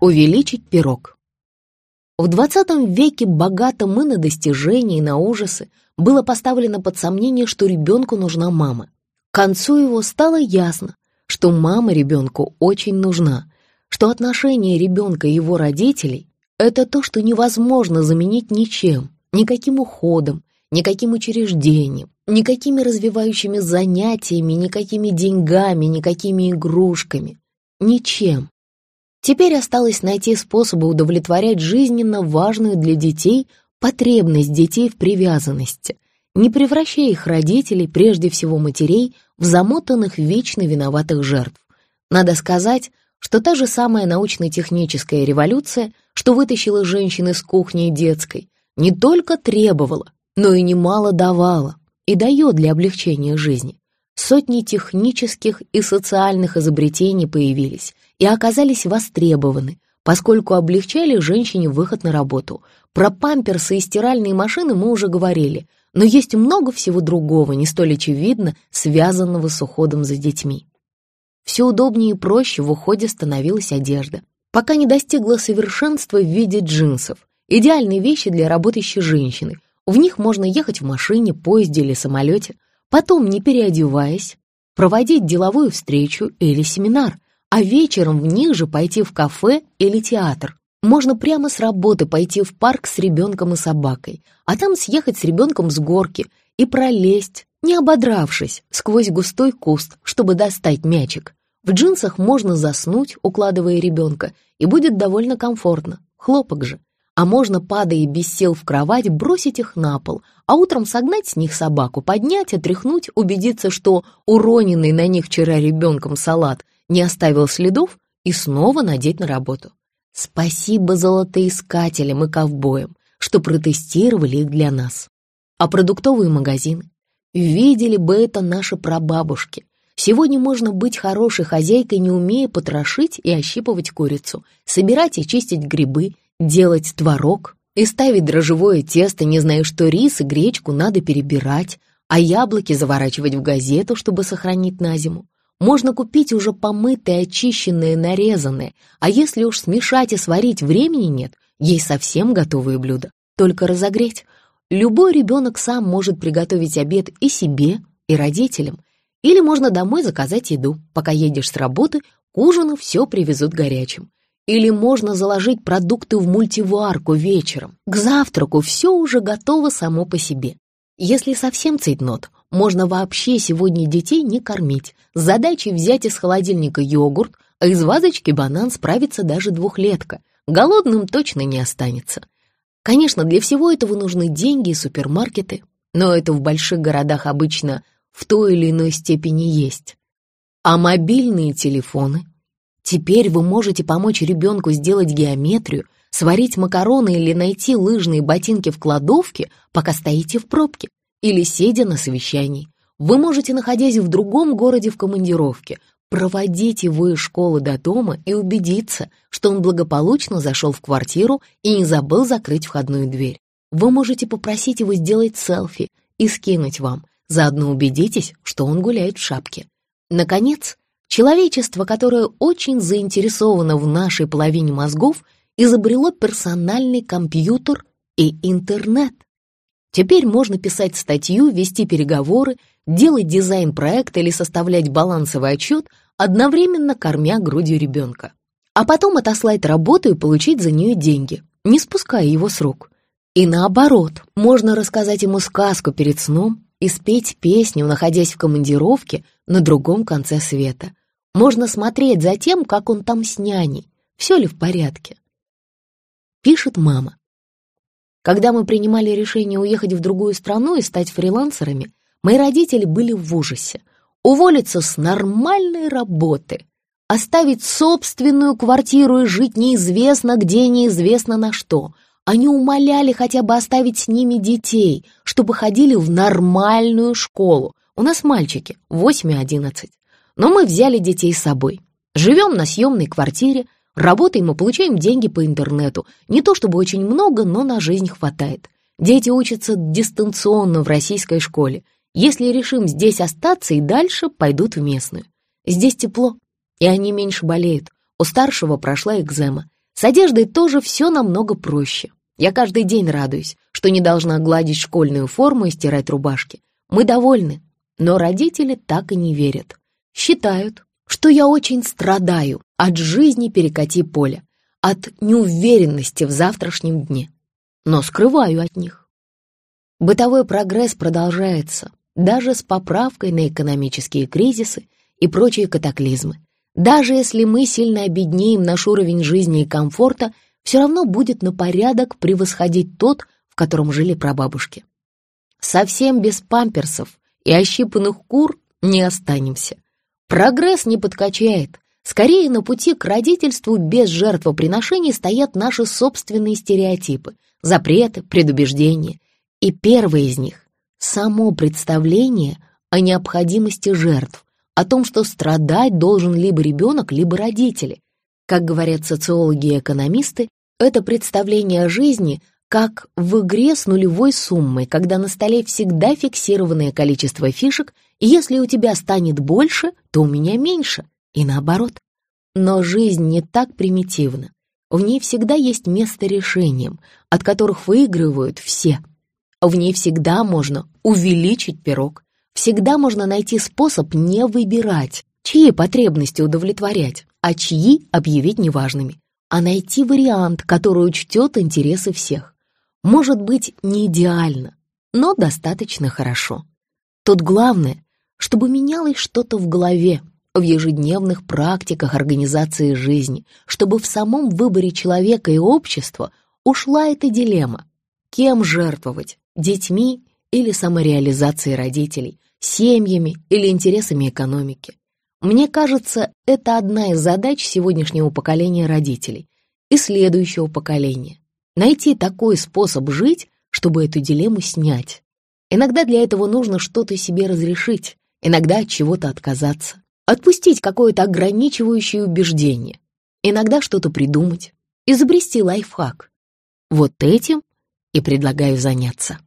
Увеличить пирог. В 20 веке богатым и на достижения, и на ужасы было поставлено под сомнение, что ребенку нужна мама. К концу его стало ясно, что мама ребенку очень нужна, что отношение ребенка и его родителей – это то, что невозможно заменить ничем, никаким уходом, никаким учреждением, никакими развивающими занятиями, никакими деньгами, никакими игрушками, ничем. Теперь осталось найти способы удовлетворять жизненно важную для детей потребность детей в привязанности, не превращая их родителей, прежде всего матерей, в замотанных вечно виноватых жертв. Надо сказать, что та же самая научно-техническая революция, что вытащила женщин из кухни и детской, не только требовала, но и немало давала и дает для облегчения жизни. Сотни технических и социальных изобретений появились и оказались востребованы, поскольку облегчали женщине выход на работу. Про памперсы и стиральные машины мы уже говорили, но есть много всего другого, не столь очевидно, связанного с уходом за детьми. Все удобнее и проще в уходе становилась одежда, пока не достигла совершенства в виде джинсов, идеальной вещи для работающей женщины. В них можно ехать в машине, поезде или самолете, потом, не переодеваясь, проводить деловую встречу или семинар, а вечером в них же пойти в кафе или театр. Можно прямо с работы пойти в парк с ребенком и собакой, а там съехать с ребенком с горки и пролезть, не ободравшись, сквозь густой куст, чтобы достать мячик. В джинсах можно заснуть, укладывая ребенка, и будет довольно комфортно. Хлопок же а можно, падая без сил в кровать, бросить их на пол, а утром согнать с них собаку, поднять, отряхнуть, убедиться, что уроненный на них вчера ребенком салат не оставил следов и снова надеть на работу. Спасибо золотоискателям и ковбоям, что протестировали их для нас. А продуктовые магазины? Видели бы это наши прабабушки. Сегодня можно быть хорошей хозяйкой, не умея потрошить и ощипывать курицу, собирать и чистить грибы, делать творог и ставить дрожжевое тесто, не зная, что рис и гречку надо перебирать, а яблоки заворачивать в газету, чтобы сохранить на зиму. Можно купить уже помытые, очищенные, нарезанные, а если уж смешать и сварить времени нет, есть совсем готовые блюда, только разогреть. Любой ребенок сам может приготовить обед и себе, и родителям. Или можно домой заказать еду. Пока едешь с работы, к ужину все привезут горячим. Или можно заложить продукты в мультиварку вечером. К завтраку все уже готово само по себе. Если совсем цейтнот, можно вообще сегодня детей не кормить. Задачей взять из холодильника йогурт, а из вазочки банан справится даже двухлетка. Голодным точно не останется. Конечно, для всего этого нужны деньги и супермаркеты, но это в больших городах обычно в той или иной степени есть. А мобильные телефоны Теперь вы можете помочь ребенку сделать геометрию, сварить макароны или найти лыжные ботинки в кладовке, пока стоите в пробке, или сидя на совещании. Вы можете, находясь в другом городе в командировке, проводить его из школы до дома и убедиться, что он благополучно зашел в квартиру и не забыл закрыть входную дверь. Вы можете попросить его сделать селфи и скинуть вам, заодно убедитесь, что он гуляет в шапке. Наконец, Человечество, которое очень заинтересовано в нашей половине мозгов, изобрело персональный компьютер и интернет. Теперь можно писать статью, вести переговоры, делать дизайн проекта или составлять балансовый отчет, одновременно кормя грудью ребенка. А потом отослать работу и получить за нее деньги, не спуская его с рук. И наоборот, можно рассказать ему сказку перед сном и спеть песню, находясь в командировке на другом конце света. Можно смотреть за тем, как он там с няней, все ли в порядке. Пишет мама. Когда мы принимали решение уехать в другую страну и стать фрилансерами, мои родители были в ужасе. Уволиться с нормальной работы, оставить собственную квартиру и жить неизвестно где, неизвестно на что. Они умоляли хотя бы оставить с ними детей, чтобы ходили в нормальную школу. У нас мальчики, 8 и 11. Но мы взяли детей с собой. Живем на съемной квартире, работаем и получаем деньги по интернету. Не то чтобы очень много, но на жизнь хватает. Дети учатся дистанционно в российской школе. Если решим здесь остаться и дальше, пойдут в местную. Здесь тепло, и они меньше болеют. У старшего прошла экзема. С одеждой тоже все намного проще. Я каждый день радуюсь, что не должна гладить школьную форму и стирать рубашки. Мы довольны, но родители так и не верят. Считают, что я очень страдаю от жизни перекати поля, от неуверенности в завтрашнем дне. Но скрываю от них. Бытовой прогресс продолжается, даже с поправкой на экономические кризисы и прочие катаклизмы. Даже если мы сильно обеднеем наш уровень жизни и комфорта, все равно будет на порядок превосходить тот, в котором жили прабабушки. Совсем без памперсов и ощипанных кур не останемся. Прогресс не подкачает. Скорее, на пути к родительству без жертвоприношений стоят наши собственные стереотипы, запреты, предубеждения. И первый из них — само представление о необходимости жертв, о том, что страдать должен либо ребенок, либо родители. Как говорят социологи и экономисты, это представление о жизни как в игре с нулевой суммой, когда на столе всегда фиксированное количество фишек, и если у тебя станет больше, то у меня меньше, и наоборот. Но жизнь не так примитивна. В ней всегда есть место решениям, от которых выигрывают все. В ней всегда можно увеличить пирог, Всегда можно найти способ не выбирать, чьи потребности удовлетворять, а чьи объявить неважными, а найти вариант, который учтет интересы всех. Может быть, не идеально, но достаточно хорошо. Тут главное, чтобы менялось что-то в голове, в ежедневных практиках организации жизни, чтобы в самом выборе человека и общества ушла эта дилемма. Кем жертвовать, детьми или самореализацией родителей, семьями или интересами экономики. Мне кажется, это одна из задач сегодняшнего поколения родителей и следующего поколения. Найти такой способ жить, чтобы эту дилемму снять. Иногда для этого нужно что-то себе разрешить, иногда от чего-то отказаться, отпустить какое-то ограничивающее убеждение, иногда что-то придумать, изобрести лайфхак. Вот этим и предлагаю заняться.